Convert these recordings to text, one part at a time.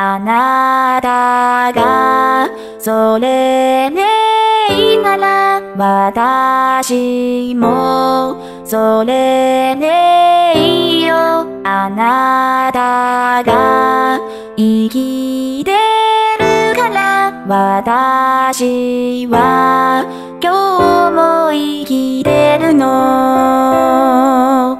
あなたが、それねいいなら、私も、それねいいよ。あなたが、生きてるから、私は、今日も生きてるの。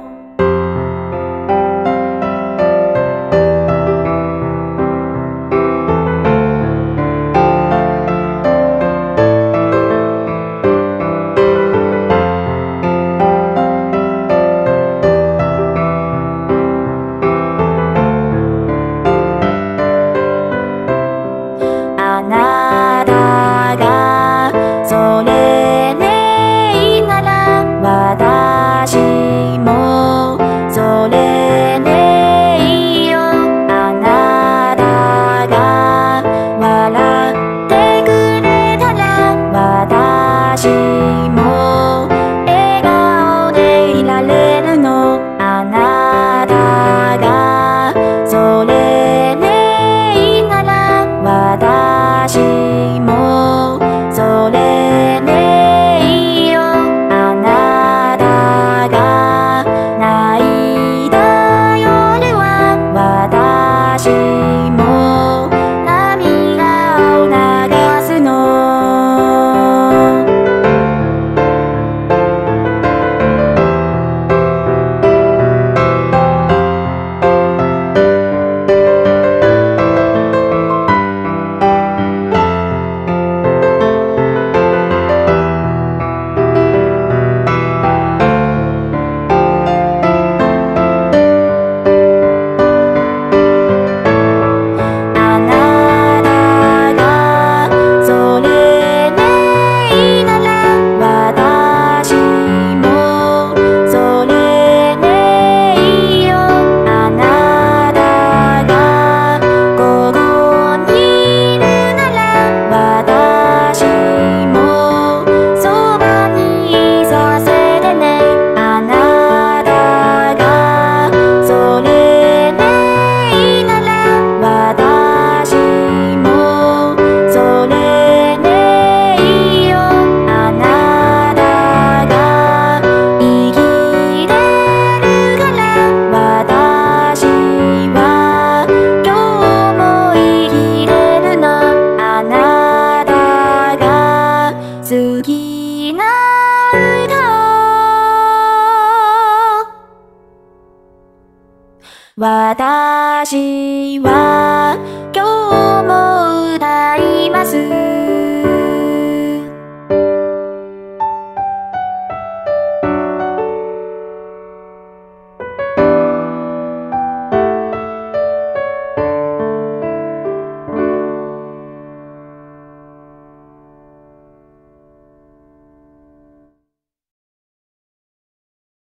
私は